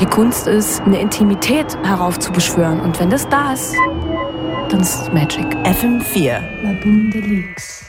Die Kunst ist, eine Intimität heraufzubeschwören. Und wenn das da ist, dann ist es Magic. FM4. La Boom Deluxe.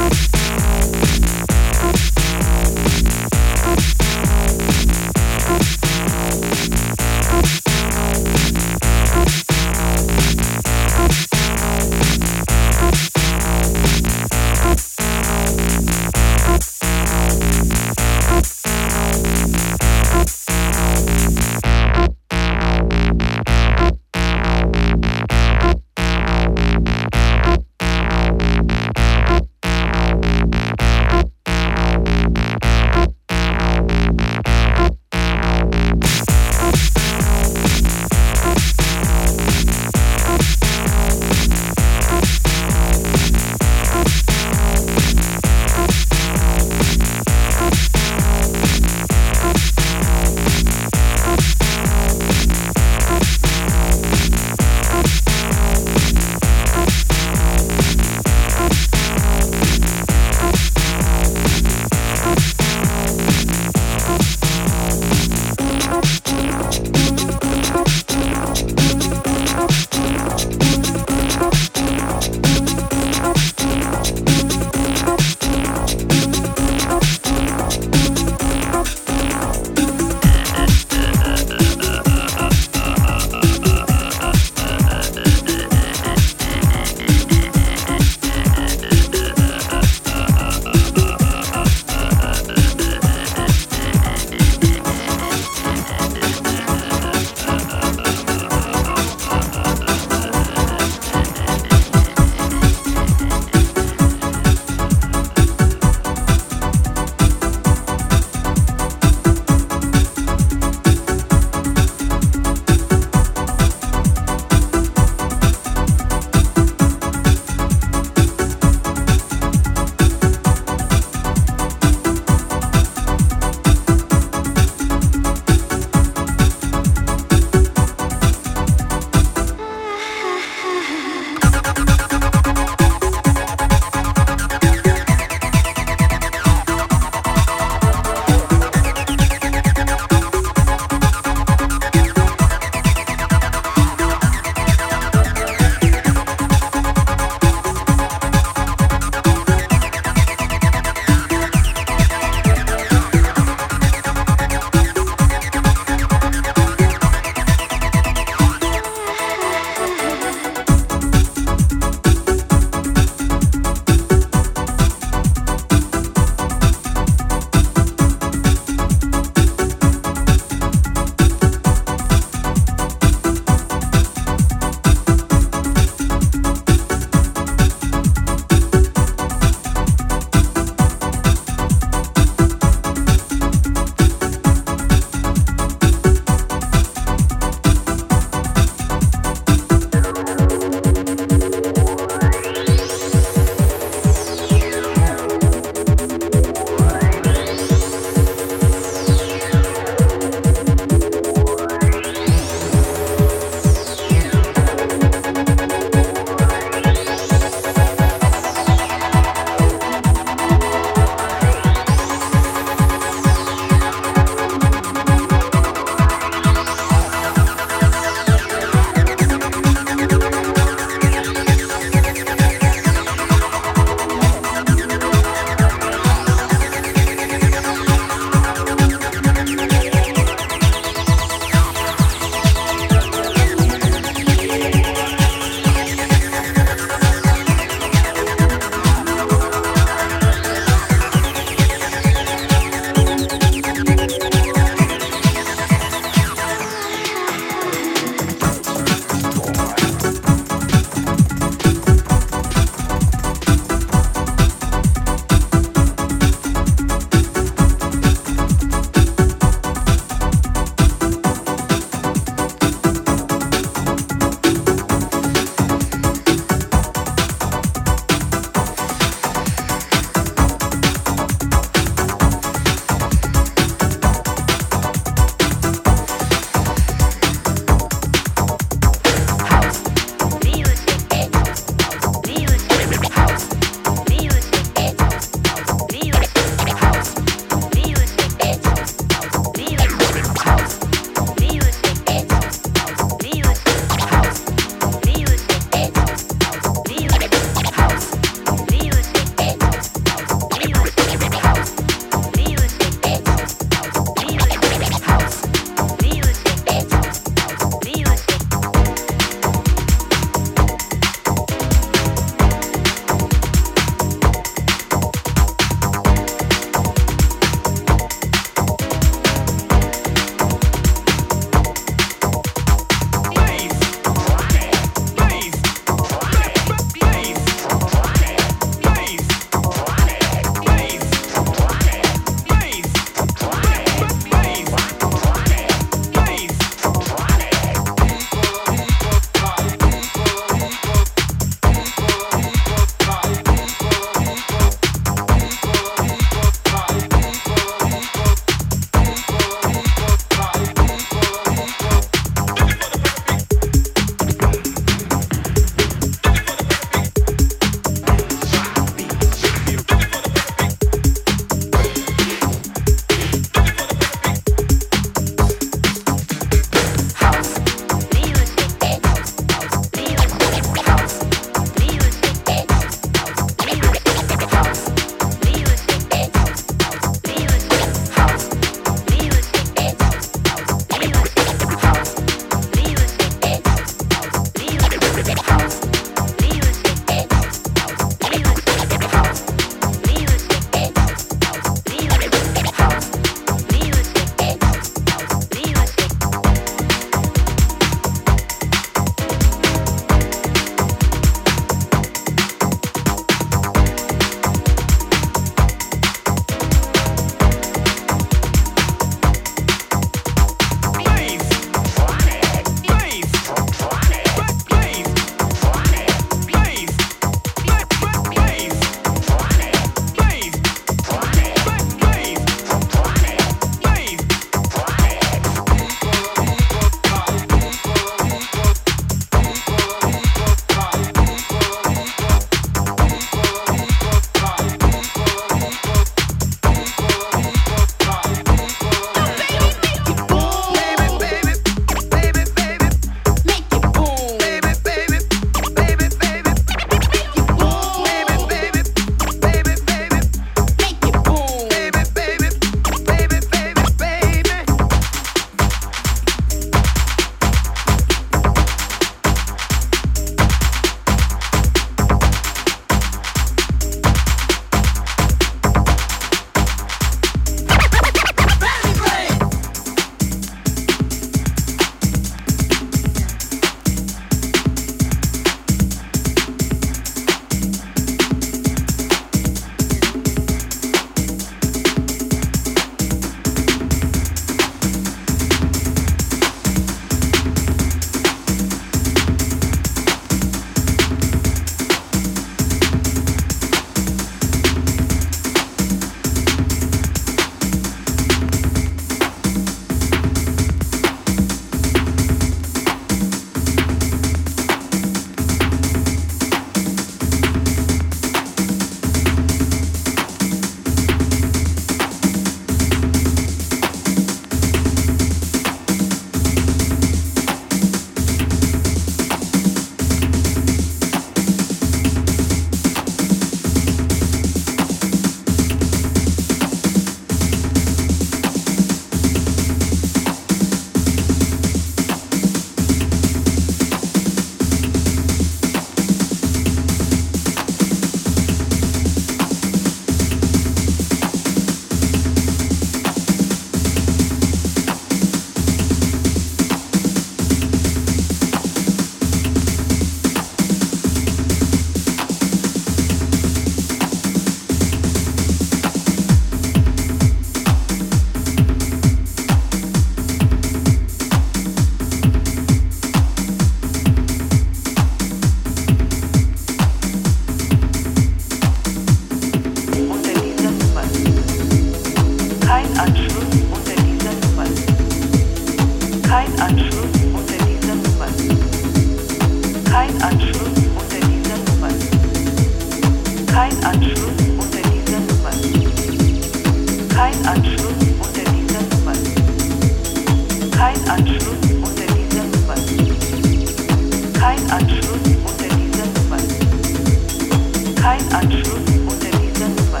Kein Anschluss unter dieser Nummer.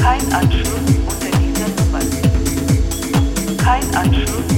Kein Anschluss unter dieser Nummer. Kein Anschluss.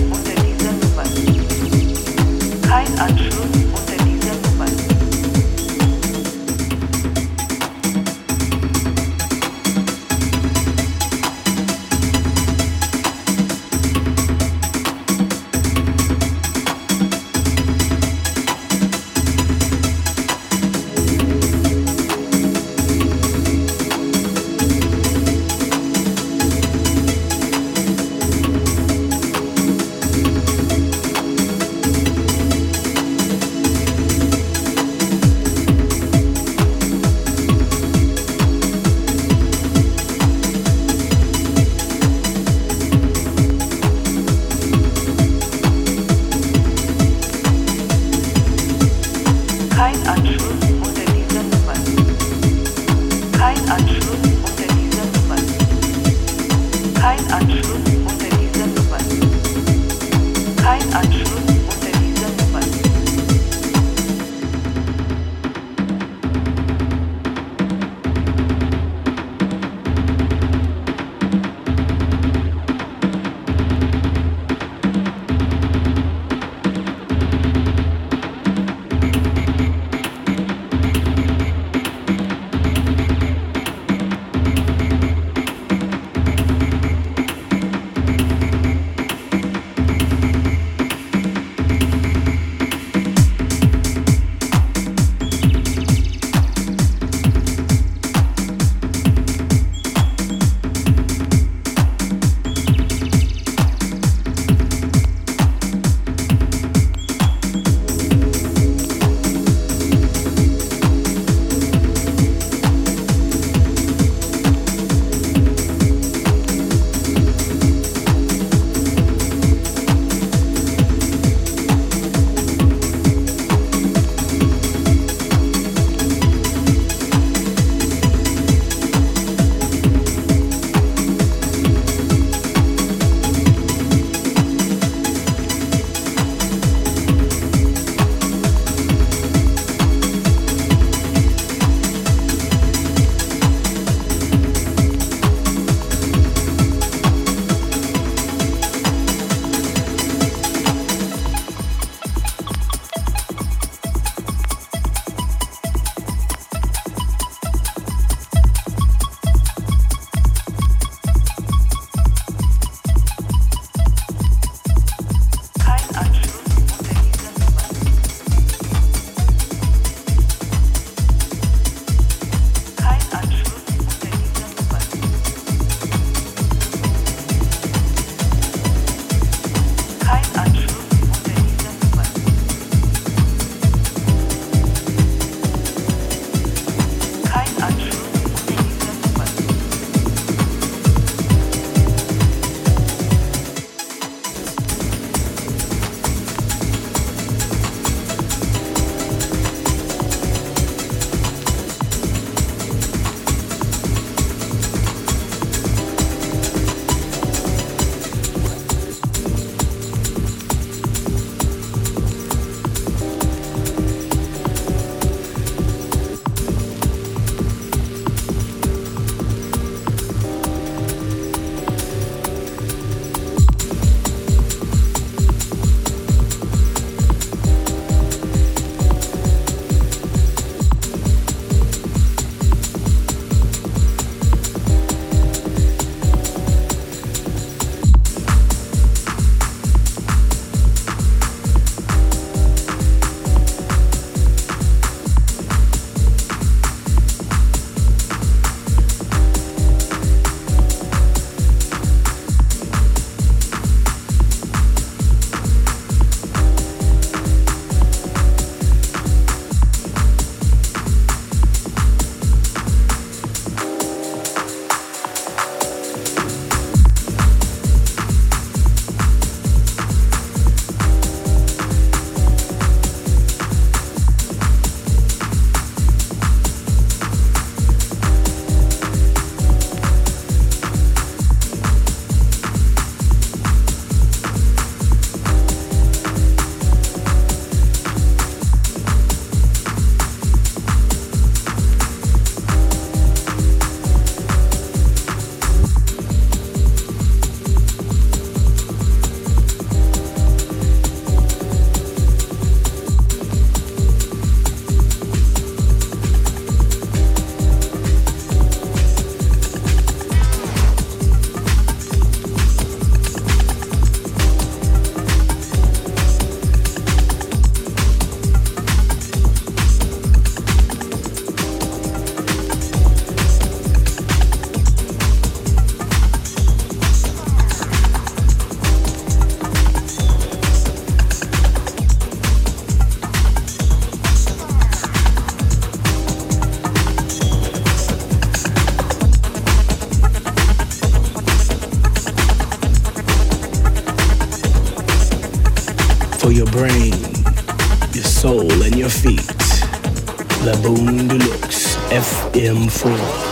嗯。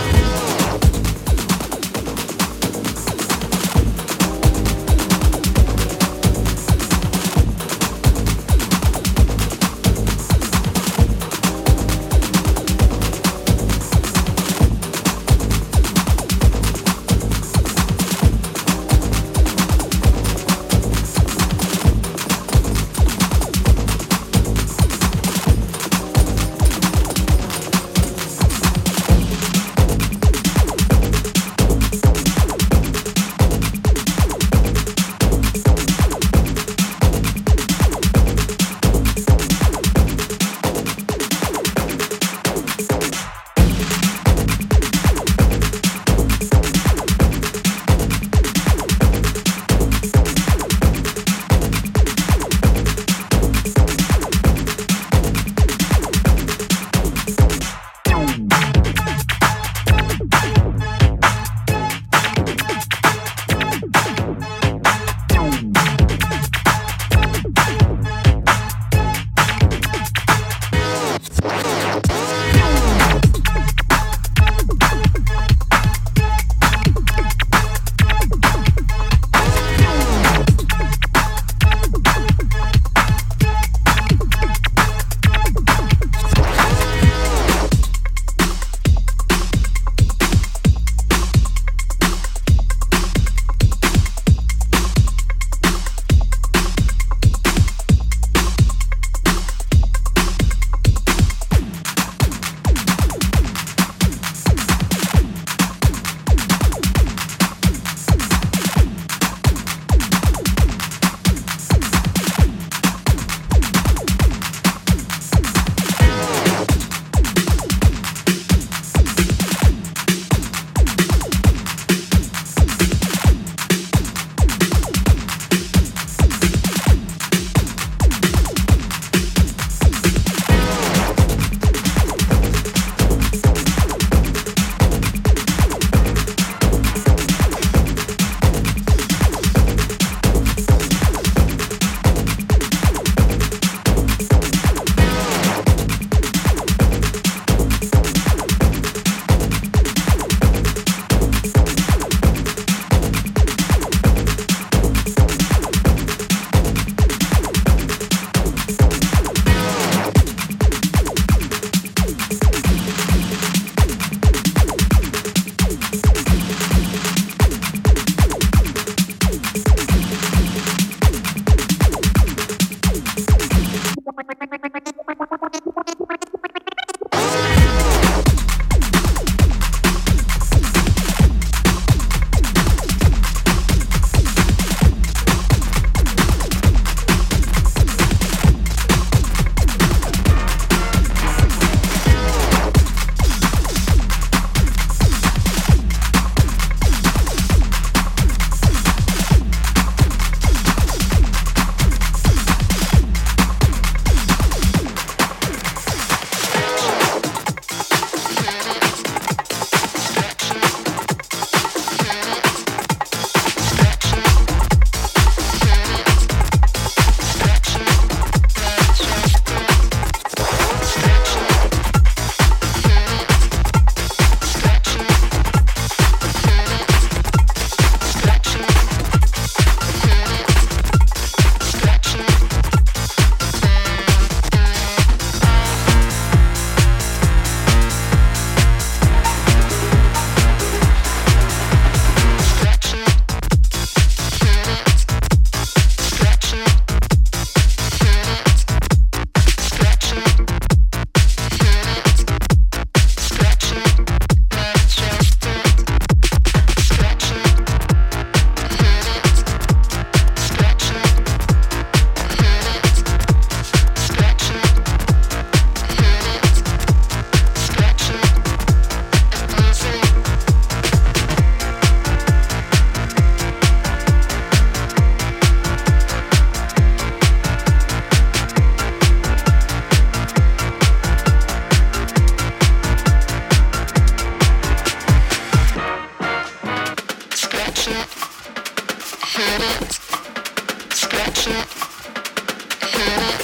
Mm-hmm.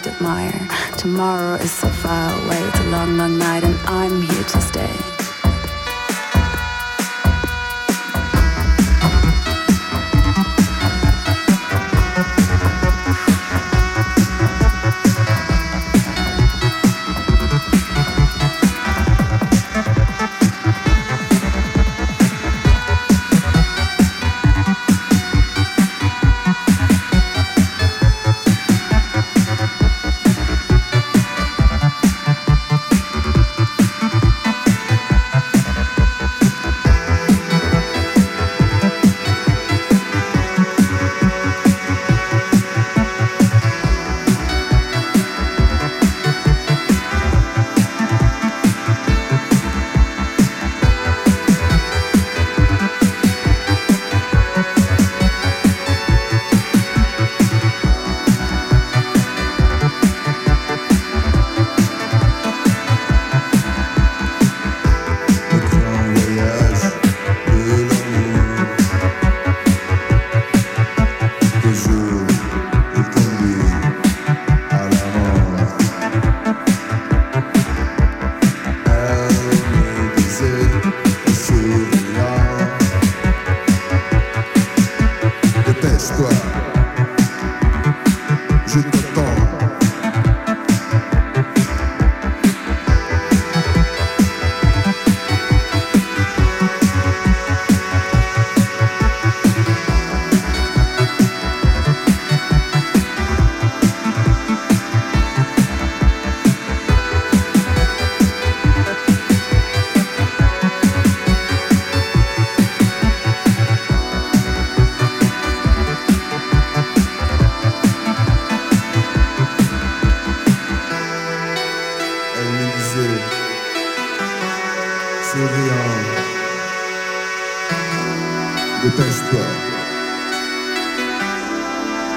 admire. Tomorrow is so far away.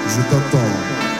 Jucatão.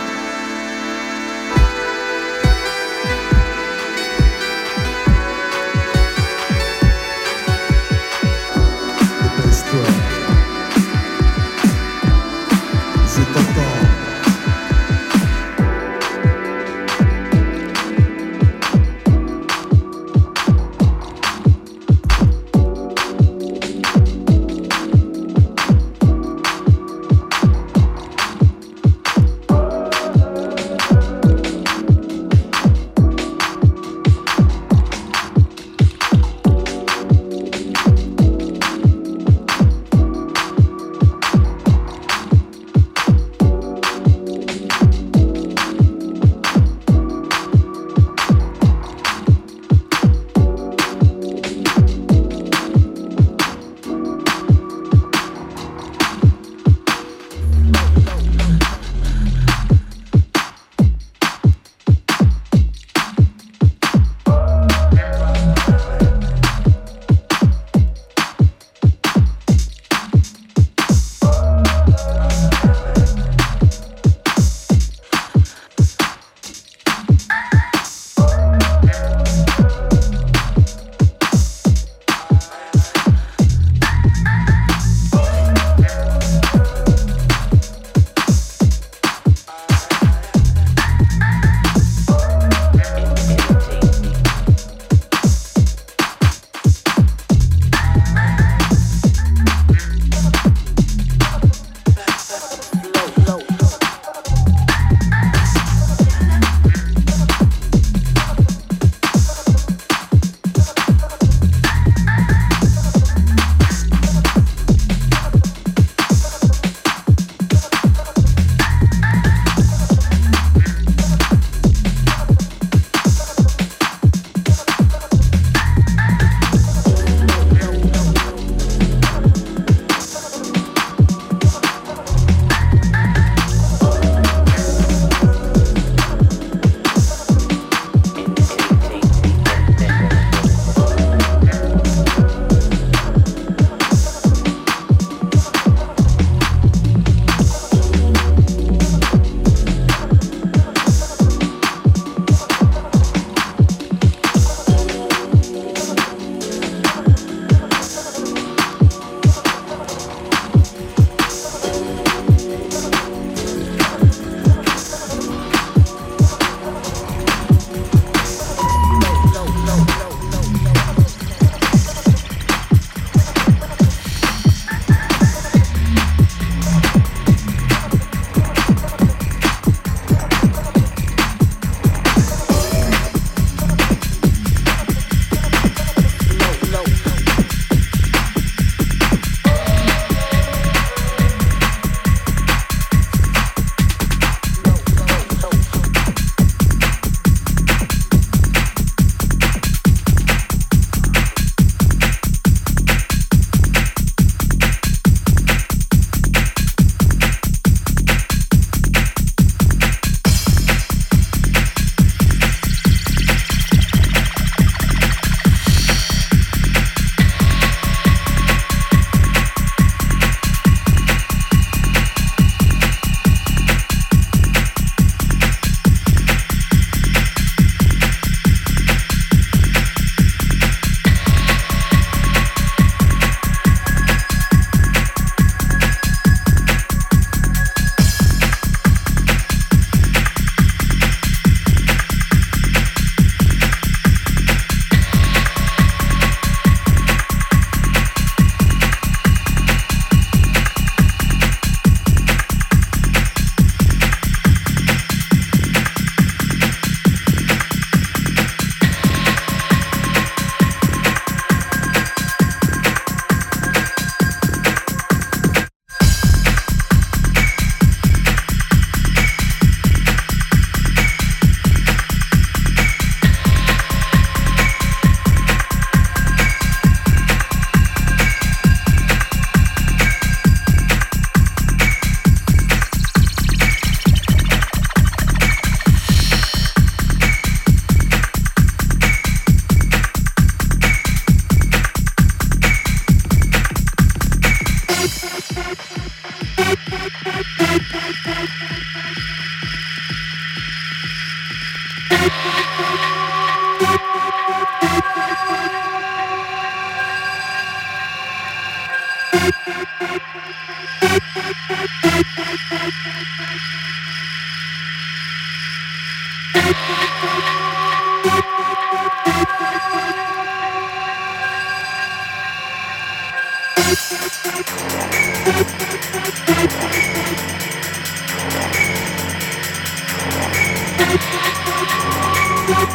Thank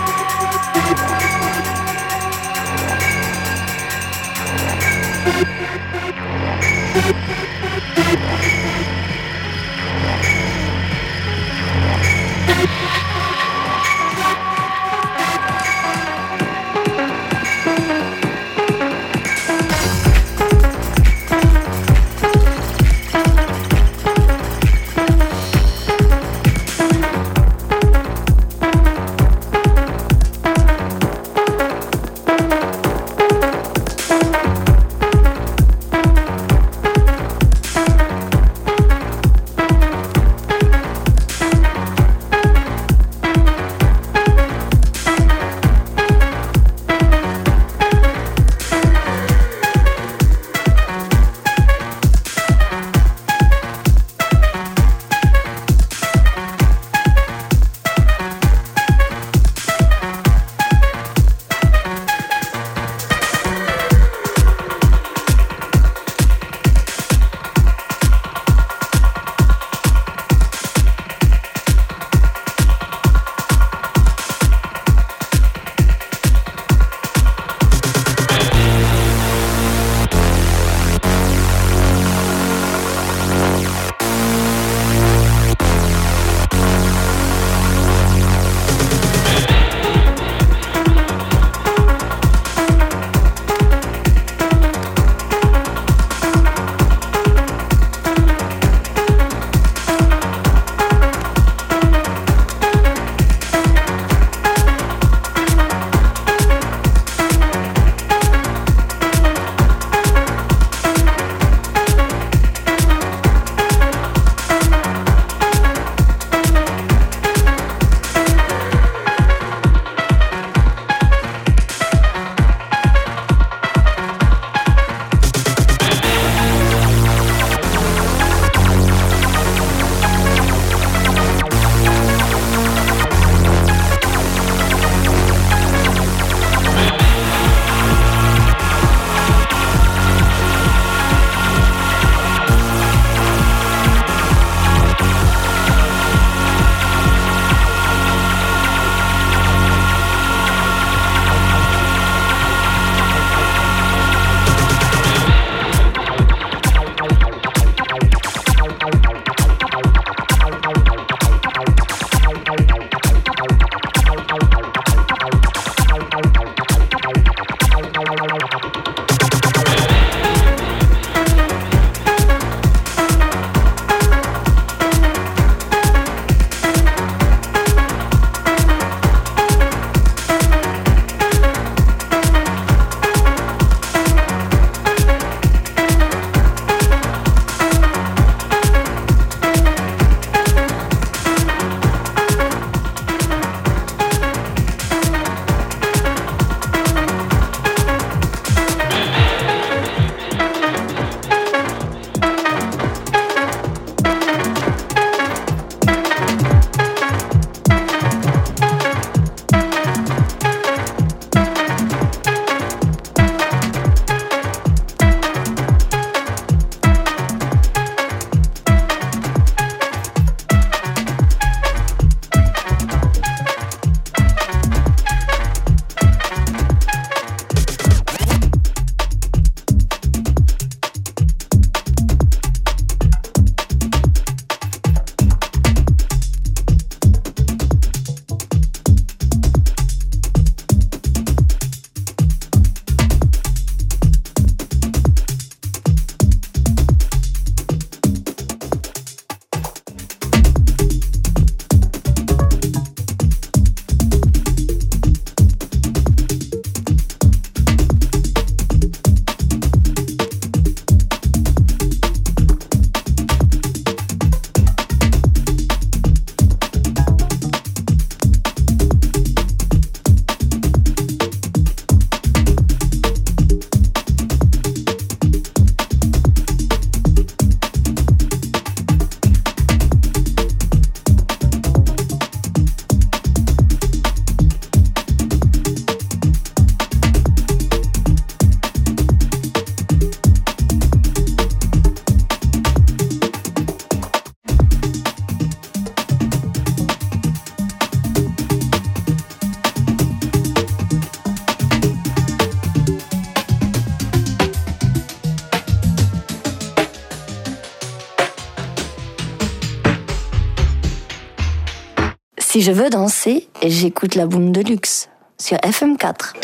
you. Je veux danser, j'écoute la boum de luxe sur FM4.